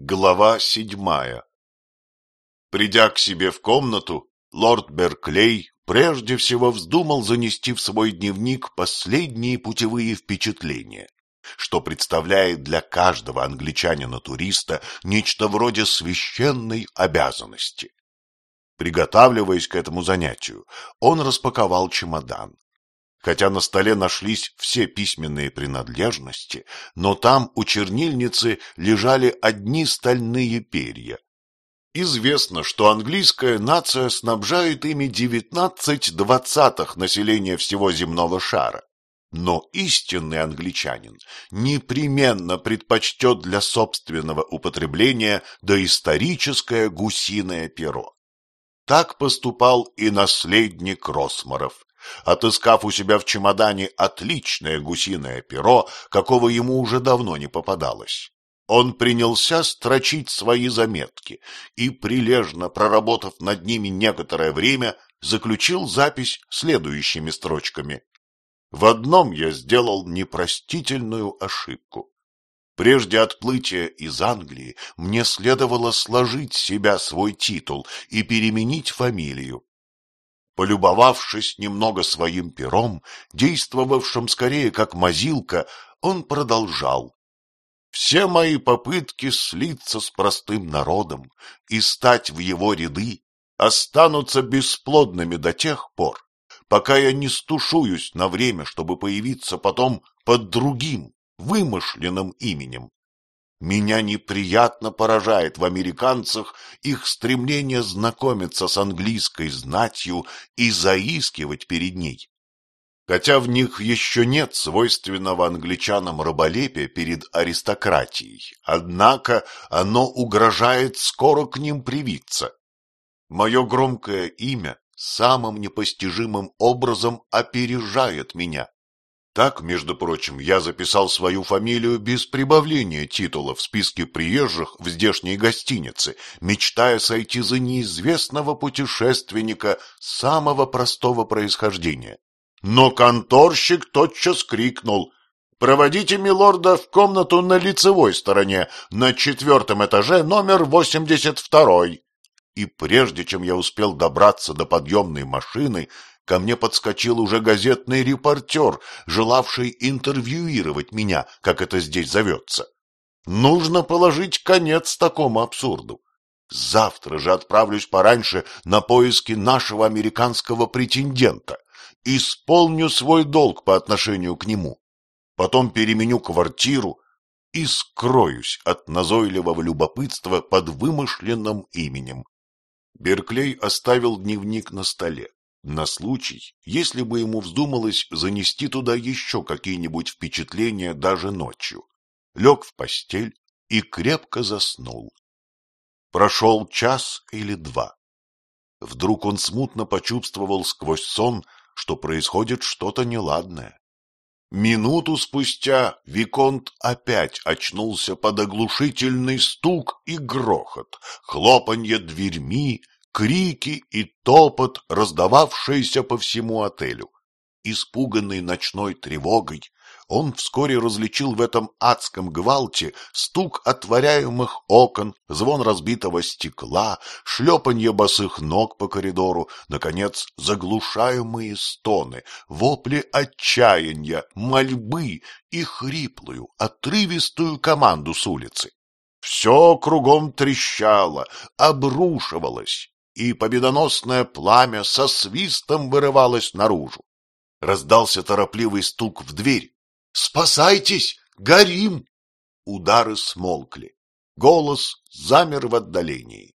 Глава седьмая Придя к себе в комнату, лорд Берклей прежде всего вздумал занести в свой дневник последние путевые впечатления, что представляет для каждого англичанина-туриста нечто вроде священной обязанности. Приготавливаясь к этому занятию, он распаковал чемодан, Хотя на столе нашлись все письменные принадлежности, но там у чернильницы лежали одни стальные перья. Известно, что английская нация снабжает ими девятнадцать двадцатых населения всего земного шара. Но истинный англичанин непременно предпочтет для собственного употребления доисторическое гусиное перо. Так поступал и наследник Росмаров, отыскав у себя в чемодане отличное гусиное перо, какого ему уже давно не попадалось. Он принялся строчить свои заметки и, прилежно проработав над ними некоторое время, заключил запись следующими строчками. В одном я сделал непростительную ошибку. Прежде отплытия из Англии мне следовало сложить себя свой титул и переменить фамилию. Полюбовавшись немного своим пером, действовавшим скорее как мазилка, он продолжал. Все мои попытки слиться с простым народом и стать в его ряды останутся бесплодными до тех пор, пока я не стушуюсь на время, чтобы появиться потом под другим, вымышленным именем. Меня неприятно поражает в американцах их стремление знакомиться с английской знатью и заискивать перед ней. Хотя в них еще нет свойственного англичанам раболепия перед аристократией, однако оно угрожает скоро к ним привиться. Мое громкое имя самым непостижимым образом опережает меня. Так, между прочим, я записал свою фамилию без прибавления титула в списке приезжих в здешней гостинице, мечтая сойти за неизвестного путешественника самого простого происхождения. Но конторщик тотчас крикнул «Проводите милорда в комнату на лицевой стороне, на четвертом этаже, номер восемьдесят второй». И прежде чем я успел добраться до подъемной машины, ко мне подскочил уже газетный репортер, желавший интервьюировать меня, как это здесь зовется. Нужно положить конец такому абсурду. Завтра же отправлюсь пораньше на поиски нашего американского претендента. Исполню свой долг по отношению к нему. Потом переменю квартиру и скроюсь от назойливого любопытства под вымышленным именем. Берклей оставил дневник на столе на случай, если бы ему вздумалось занести туда еще какие-нибудь впечатления даже ночью. Лег в постель и крепко заснул. Прошел час или два. Вдруг он смутно почувствовал сквозь сон, что происходит что-то неладное. Минуту спустя Виконт опять очнулся под оглушительный стук и грохот, хлопанье дверьми крики и топот, раздававшиеся по всему отелю. Испуганный ночной тревогой, он вскоре различил в этом адском гвалте стук отворяемых окон, звон разбитого стекла, шлепанье босых ног по коридору, наконец, заглушаемые стоны, вопли отчаяния, мольбы и хриплую, отрывистую команду с улицы. Все кругом трещало, обрушивалось, и победоносное пламя со свистом вырывалось наружу. Раздался торопливый стук в дверь. «Спасайтесь! Горим!» Удары смолкли. Голос замер в отдалении.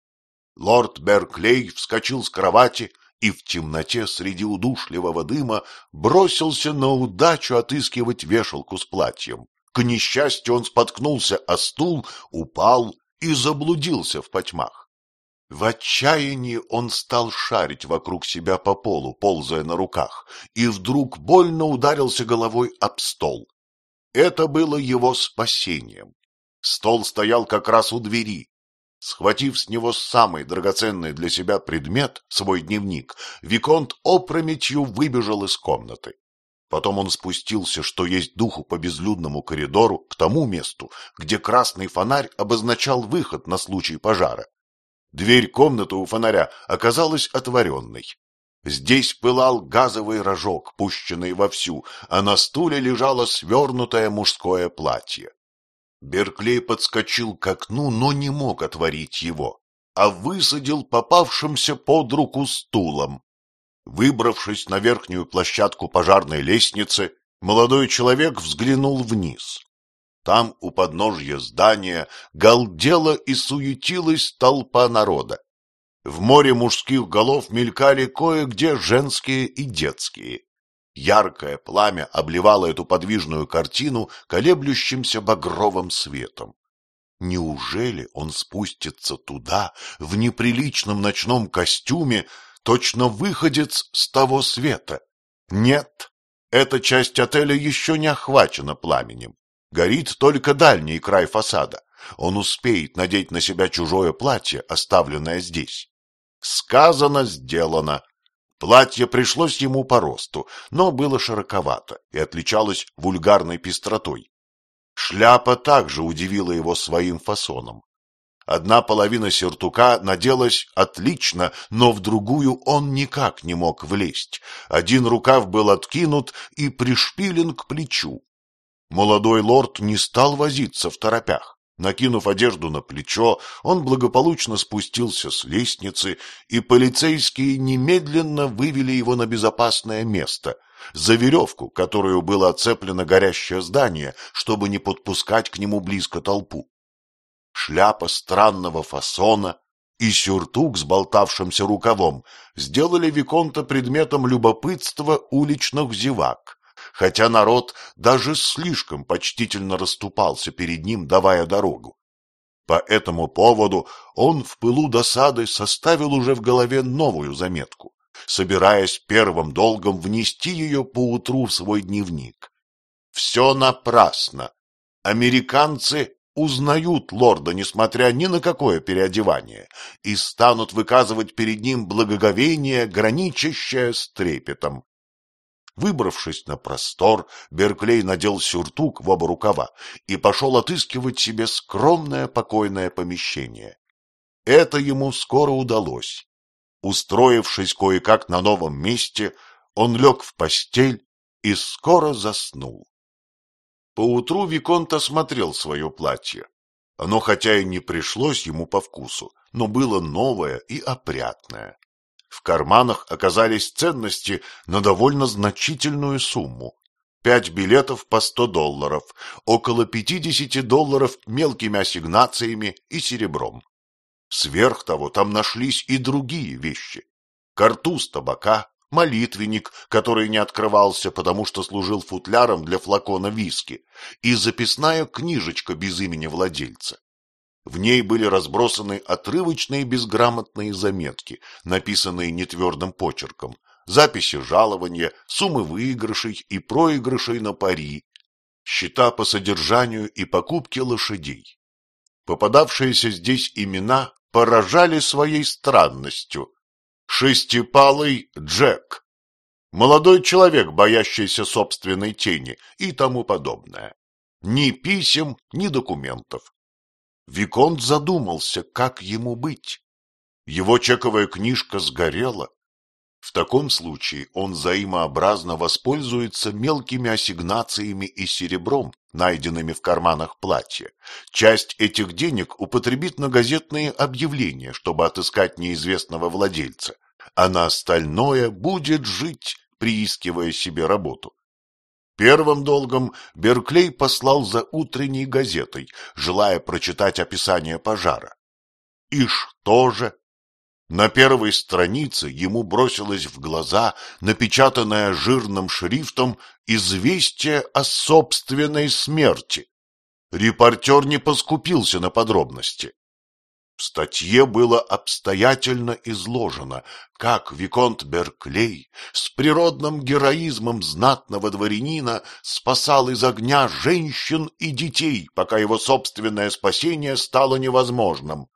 Лорд Берклей вскочил с кровати и в темноте среди удушливого дыма бросился на удачу отыскивать вешалку с платьем. К несчастью, он споткнулся о стул, упал и заблудился в потьмах. В отчаянии он стал шарить вокруг себя по полу, ползая на руках, и вдруг больно ударился головой об стол. Это было его спасением. Стол стоял как раз у двери. Схватив с него самый драгоценный для себя предмет, свой дневник, Виконт опрометью выбежал из комнаты. Потом он спустился, что есть духу по безлюдному коридору, к тому месту, где красный фонарь обозначал выход на случай пожара. Дверь комнаты у фонаря оказалась отворенной. Здесь пылал газовый рожок, пущенный вовсю, а на стуле лежало свернутое мужское платье. Берклей подскочил к окну, но не мог отворить его, а высадил попавшимся под руку стулом. Выбравшись на верхнюю площадку пожарной лестницы, молодой человек взглянул вниз. Там, у подножья здания, галдела и суетилась толпа народа. В море мужских голов мелькали кое-где женские и детские. Яркое пламя обливало эту подвижную картину колеблющимся багровым светом. Неужели он спустится туда, в неприличном ночном костюме, точно выходец с того света. Нет, эта часть отеля еще не охвачена пламенем. Горит только дальний край фасада. Он успеет надеть на себя чужое платье, оставленное здесь. Сказано, сделано. Платье пришлось ему по росту, но было широковато и отличалось вульгарной пестротой. Шляпа также удивила его своим фасоном. Одна половина сюртука наделась отлично, но в другую он никак не мог влезть. Один рукав был откинут и пришпилен к плечу. Молодой лорд не стал возиться в торопях. Накинув одежду на плечо, он благополучно спустился с лестницы, и полицейские немедленно вывели его на безопасное место, за веревку, которую было оцеплено горящее здание, чтобы не подпускать к нему близко толпу. Шляпа странного фасона и сюртук с болтавшимся рукавом сделали Виконта предметом любопытства уличных зевак, хотя народ даже слишком почтительно расступался перед ним, давая дорогу. По этому поводу он в пылу досады составил уже в голове новую заметку, собираясь первым долгом внести ее поутру в свой дневник. Все напрасно. Американцы узнают лорда, несмотря ни на какое переодевание, и станут выказывать перед ним благоговение, граничащее с трепетом. Выбравшись на простор, Берклей надел сюртук в оба рукава и пошел отыскивать себе скромное покойное помещение. Это ему скоро удалось. Устроившись кое-как на новом месте, он лег в постель и скоро заснул. Поутру Виконт осмотрел свое платье. Оно хотя и не пришлось ему по вкусу, но было новое и опрятное. В карманах оказались ценности на довольно значительную сумму. Пять билетов по сто долларов, около пятидесяти долларов мелкими ассигнациями и серебром. Сверх того там нашлись и другие вещи. Картуз табака, молитвенник, который не открывался, потому что служил футляром для флакона виски, и записная книжечка без имени владельца. В ней были разбросаны отрывочные безграмотные заметки, написанные нетвердым почерком, записи жалования, суммы выигрышей и проигрышей на пари, счета по содержанию и покупке лошадей. Попадавшиеся здесь имена поражали своей странностью, шестипалый Джек, молодой человек, боящийся собственной тени и тому подобное. Ни писем, ни документов. Виконт задумался, как ему быть. Его чековая книжка сгорела, в таком случае он взаимообразно воспользуется мелкими ассигнациями и серебром, найденными в карманах платья. Часть этих денег употребит на газетные объявления, чтобы отыскать неизвестного владельца, а на остальное будет жить, приискивая себе работу. Первым долгом Берклей послал за утренней газетой, желая прочитать описание пожара. И что же? На первой странице ему бросилось в глаза напечатанное жирным шрифтом известие о собственной смерти. Репортер не поскупился на подробности. В статье было обстоятельно изложено, как Виконт Берклей с природным героизмом знатного дворянина спасал из огня женщин и детей, пока его собственное спасение стало невозможным.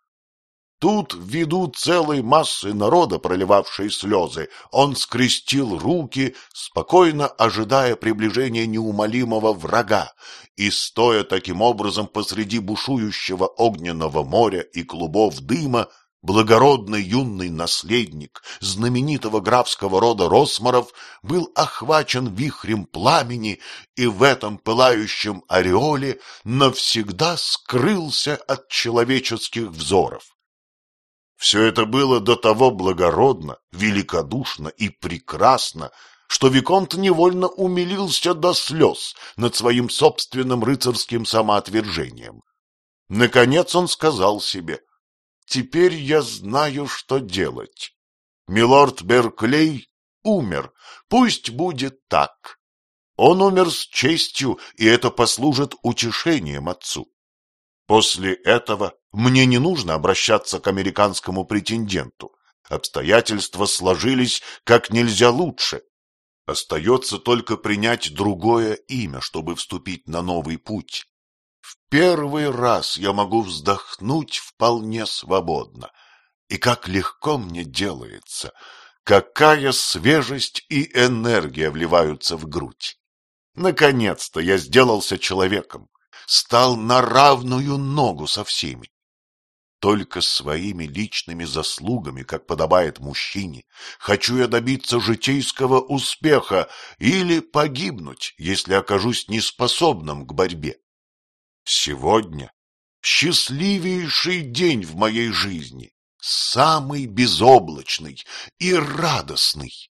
Тут, ввиду целой массы народа, проливавшей слезы, он скрестил руки, спокойно ожидая приближения неумолимого врага, и, стоя таким образом посреди бушующего огненного моря и клубов дыма, благородный юный наследник знаменитого графского рода Росмаров был охвачен вихрем пламени и в этом пылающем ореоле навсегда скрылся от человеческих взоров. Все это было до того благородно, великодушно и прекрасно, что Виконт невольно умилился до слез над своим собственным рыцарским самоотвержением. Наконец он сказал себе, «Теперь я знаю, что делать. Милорд Берклей умер, пусть будет так. Он умер с честью, и это послужит утешением отцу. После этого мне не нужно обращаться к американскому претенденту. Обстоятельства сложились как нельзя лучше. Остается только принять другое имя, чтобы вступить на новый путь. В первый раз я могу вздохнуть вполне свободно. И как легко мне делается, какая свежесть и энергия вливаются в грудь. Наконец-то я сделался человеком стал на равную ногу со всеми. Только своими личными заслугами, как подобает мужчине, хочу я добиться житейского успеха или погибнуть, если окажусь неспособным к борьбе. Сегодня счастливейший день в моей жизни, самый безоблачный и радостный.